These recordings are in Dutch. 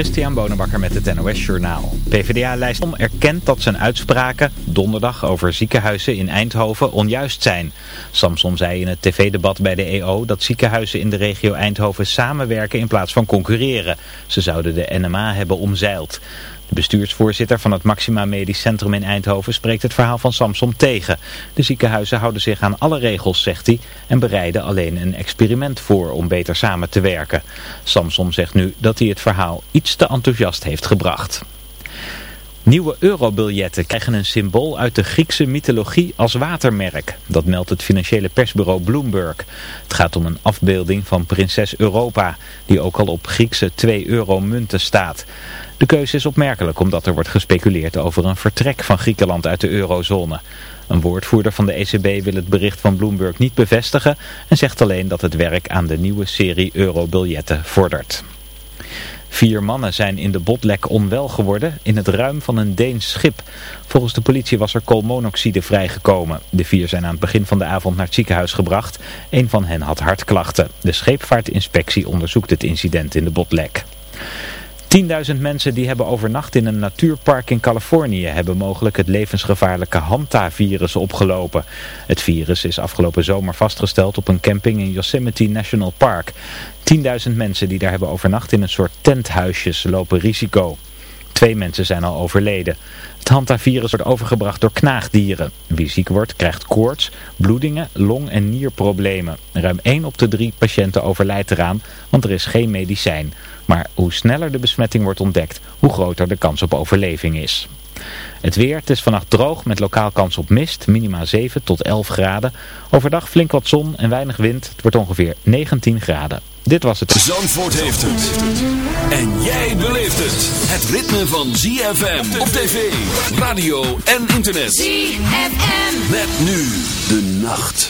Christian Bonenbakker met het NOS Journaal. PvdA-lijst om erkent dat zijn uitspraken donderdag over ziekenhuizen in Eindhoven onjuist zijn. Samson zei in het tv-debat bij de EO dat ziekenhuizen in de regio Eindhoven samenwerken in plaats van concurreren. Ze zouden de NMA hebben omzeild. De bestuursvoorzitter van het Maxima Medisch Centrum in Eindhoven spreekt het verhaal van Samsom tegen. De ziekenhuizen houden zich aan alle regels, zegt hij, en bereiden alleen een experiment voor om beter samen te werken. Samsom zegt nu dat hij het verhaal iets te enthousiast heeft gebracht. Nieuwe eurobiljetten krijgen een symbool uit de Griekse mythologie als watermerk. Dat meldt het financiële persbureau Bloomberg. Het gaat om een afbeelding van prinses Europa, die ook al op Griekse 2 euro munten staat. De keuze is opmerkelijk omdat er wordt gespeculeerd over een vertrek van Griekenland uit de eurozone. Een woordvoerder van de ECB wil het bericht van Bloomberg niet bevestigen en zegt alleen dat het werk aan de nieuwe serie eurobiljetten vordert. Vier mannen zijn in de botlek onwel geworden in het ruim van een Deens schip. Volgens de politie was er koolmonoxide vrijgekomen. De vier zijn aan het begin van de avond naar het ziekenhuis gebracht. Een van hen had hartklachten. De scheepvaartinspectie onderzoekt het incident in de botlek. 10.000 mensen die hebben overnacht in een natuurpark in Californië hebben mogelijk het levensgevaarlijke Hanta-virus opgelopen. Het virus is afgelopen zomer vastgesteld op een camping in Yosemite National Park. 10.000 mensen die daar hebben overnacht in een soort tenthuisjes lopen risico. Twee mensen zijn al overleden. Het hantavirus wordt overgebracht door knaagdieren. Wie ziek wordt krijgt koorts, bloedingen, long- en nierproblemen. Ruim 1 op de 3 patiënten overlijdt eraan, want er is geen medicijn. Maar hoe sneller de besmetting wordt ontdekt, hoe groter de kans op overleving is. Het weer, het is vannacht droog met lokaal kans op mist, minima 7 tot 11 graden. Overdag flink wat zon en weinig wind, het wordt ongeveer 19 graden. Dit was het. Zandvoort heeft het. En jij beleeft het. Het ritme van ZFM op tv, radio en internet. ZFM. Met nu de nacht.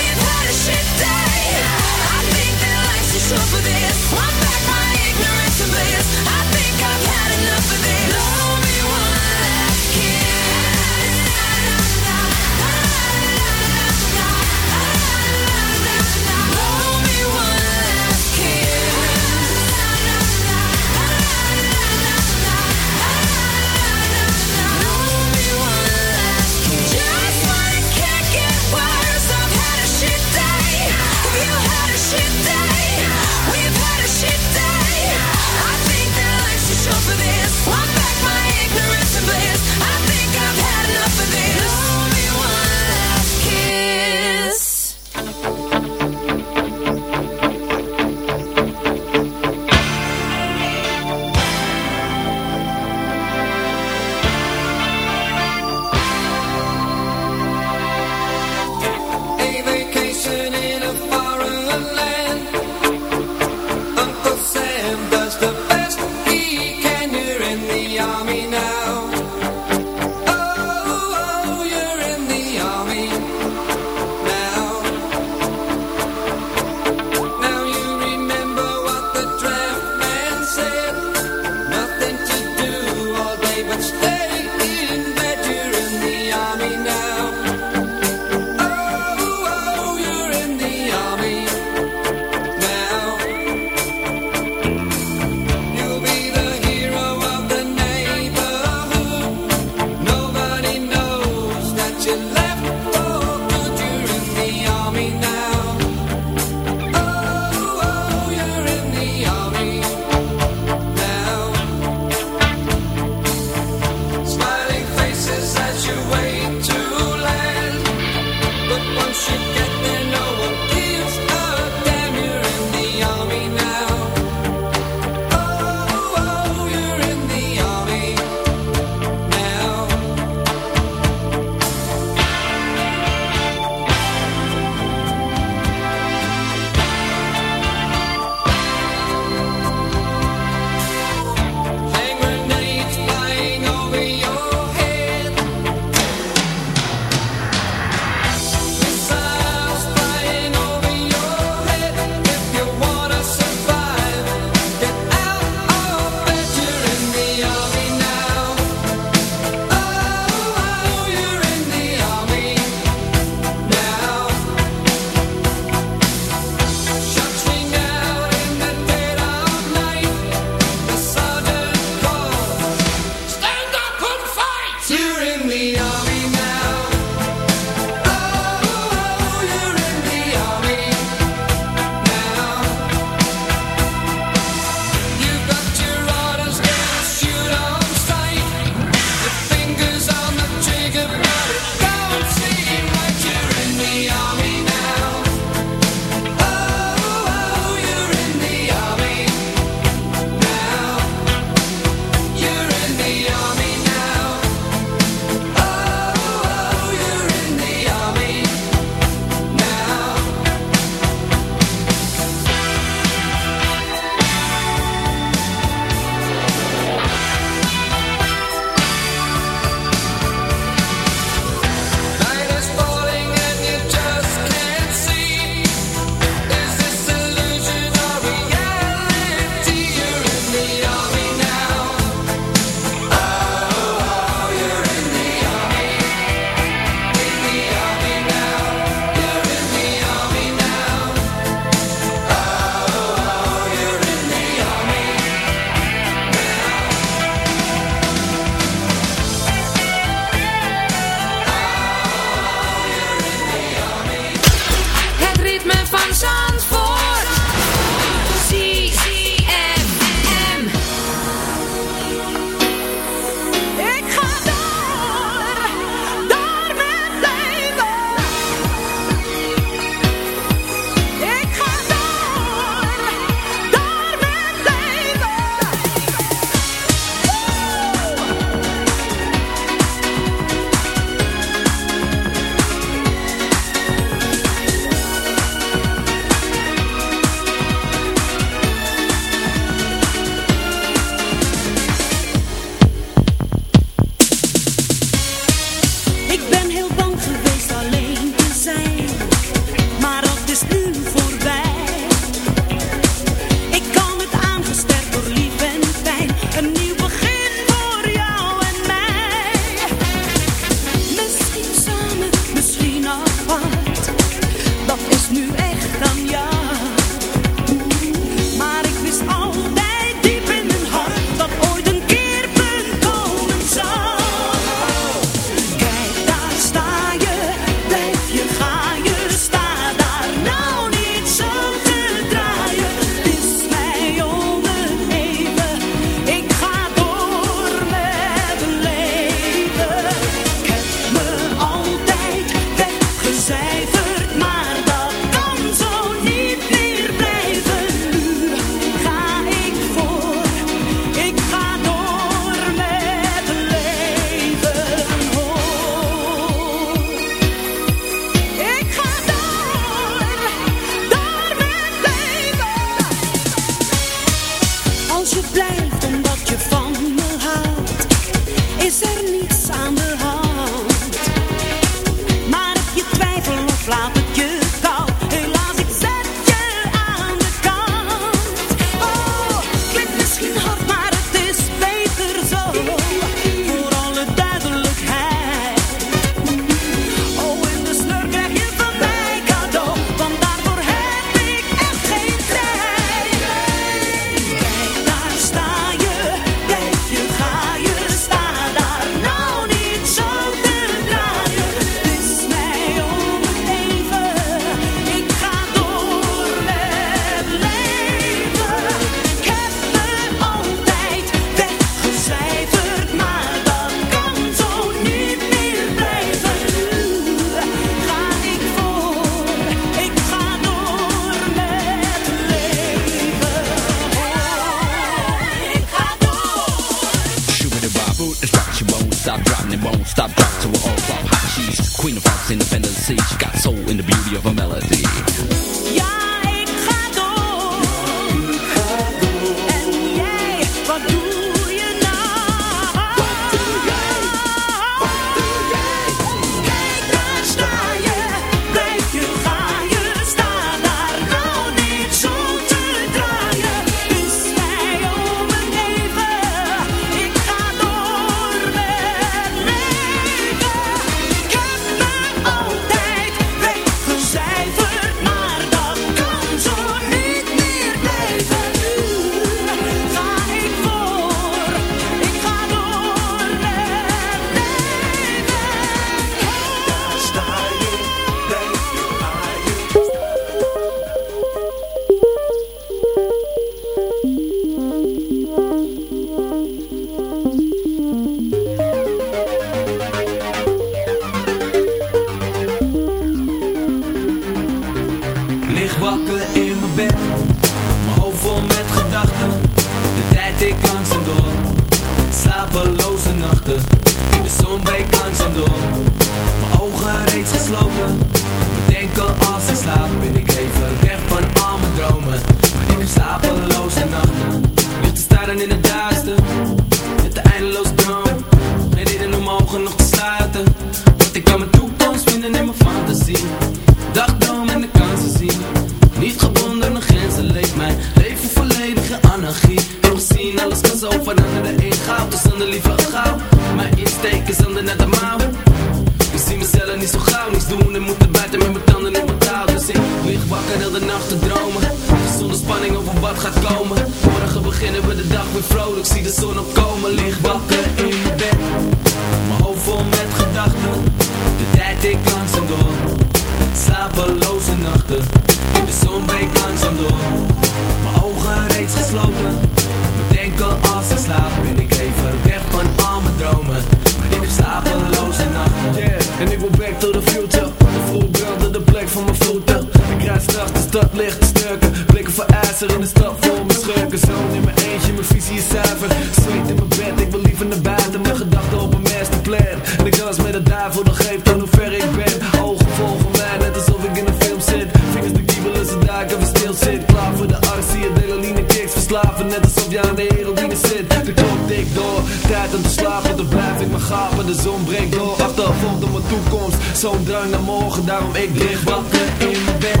de arts zie adrenaline kicks. Verslaven Net alsof je aan de heroïne zit. De klok tikt door, tijd om te slapen. Dan blijf ik maar gapen, de zon breekt door. Achtervolg door mijn toekomst, zo'n drang naar morgen. Daarom ik lig wakker in mijn bed.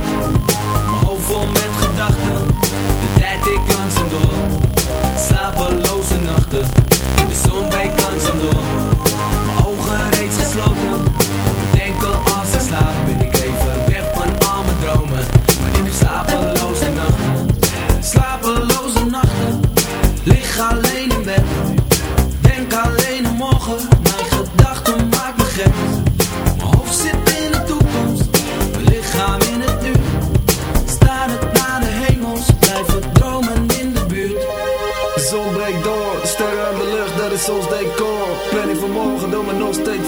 Mijn hoofd vol met gedachten. De tijd ik langzaam door. Slapeloze nachten. De zon breekt langzaam door. Mijn ogen reeds gesloten.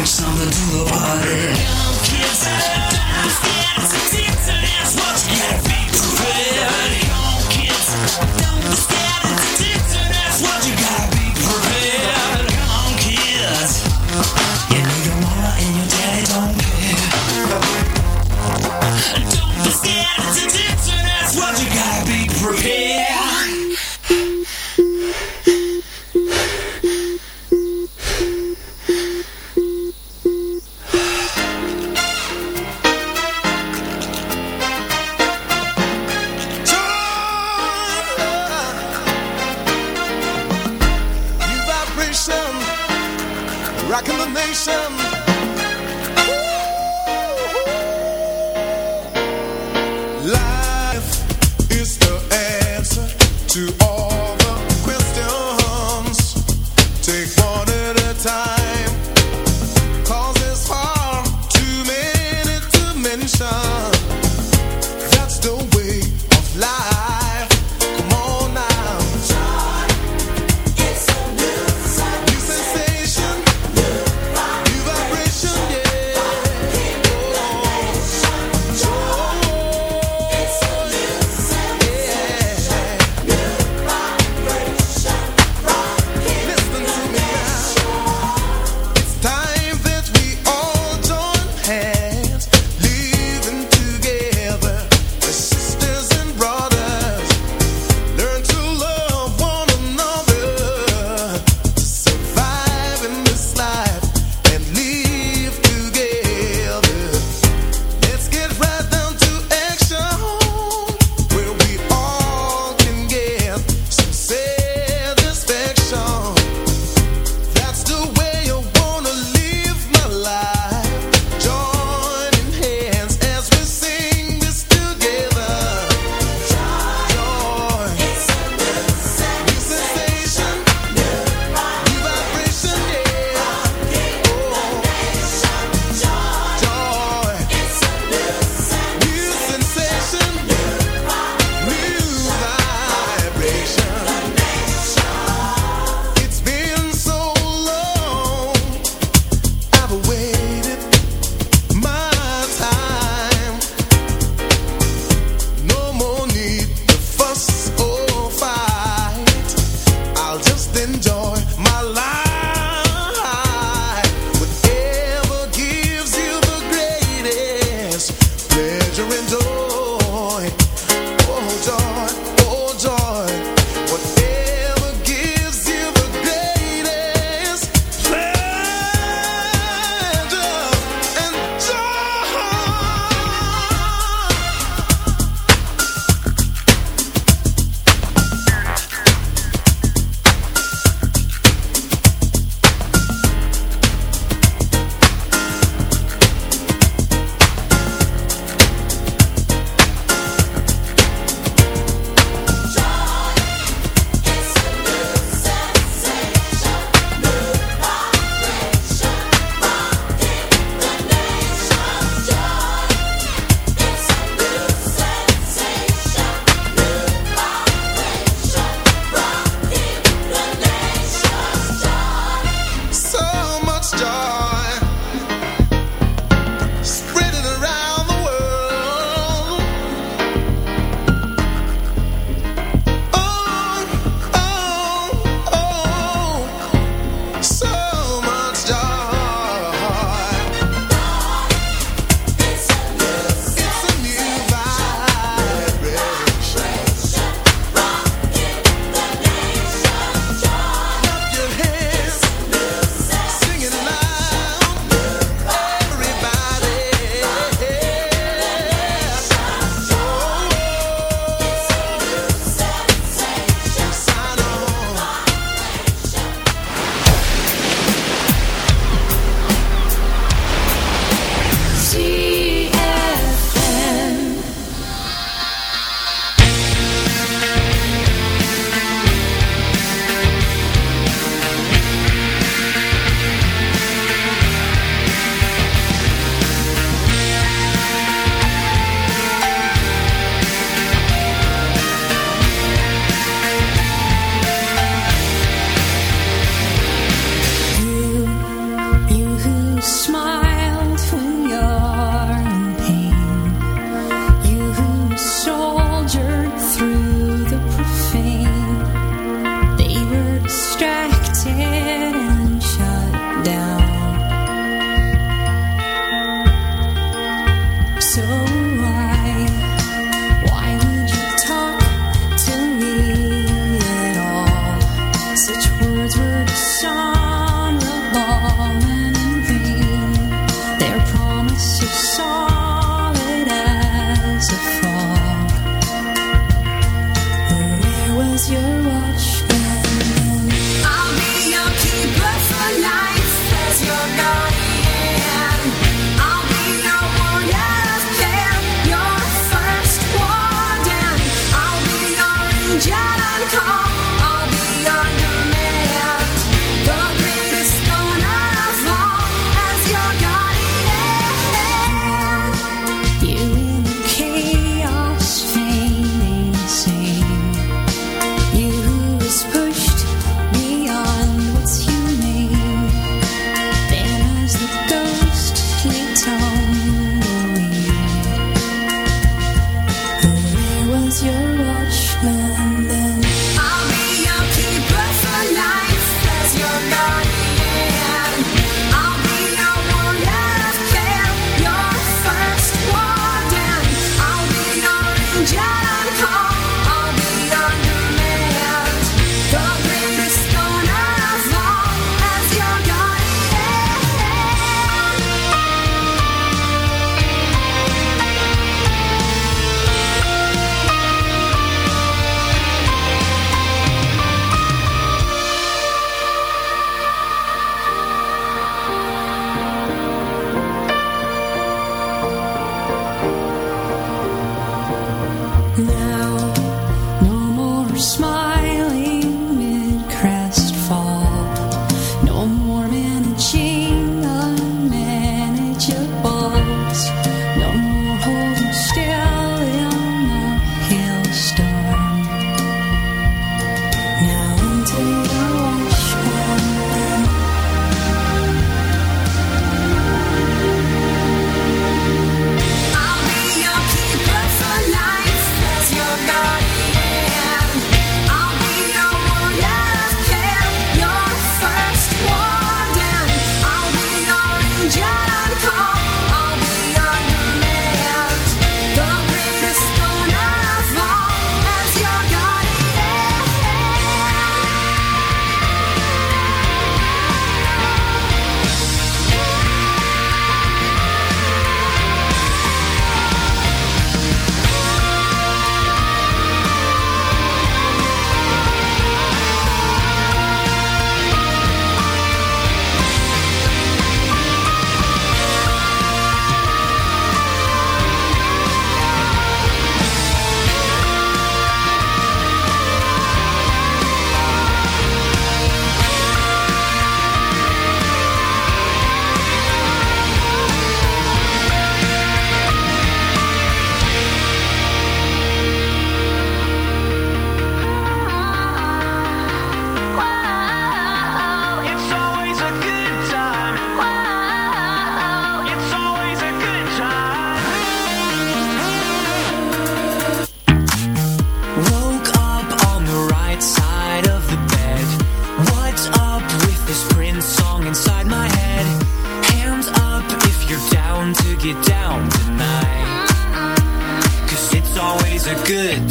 Bring something to the party. Young kids and dance.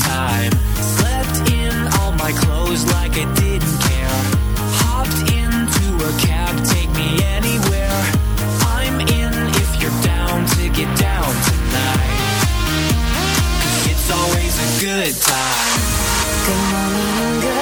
time. Slept in all my clothes like I didn't care. Hopped into a cab, take me anywhere. I'm in if you're down to get down tonight. It's always a good time. Good morning, good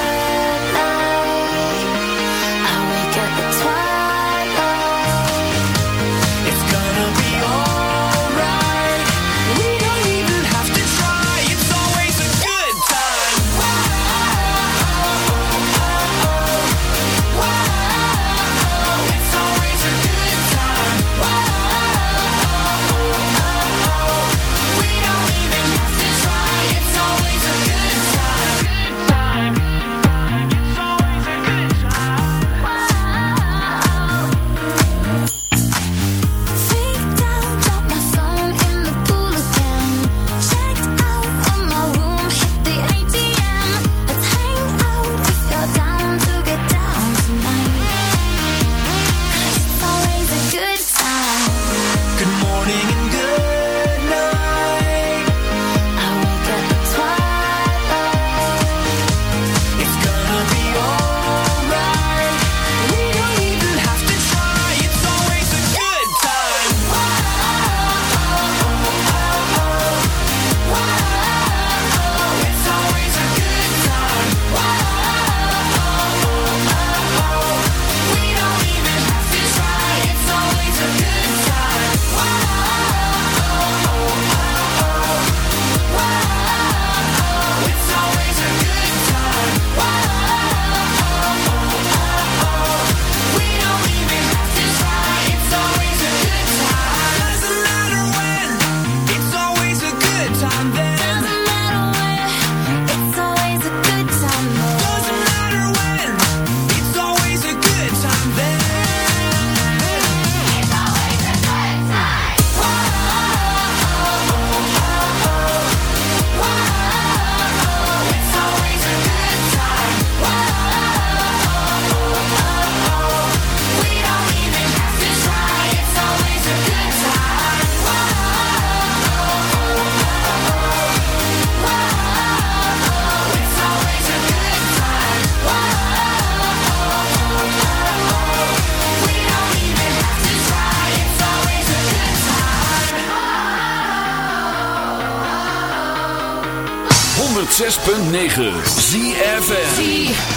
106.9 ZFN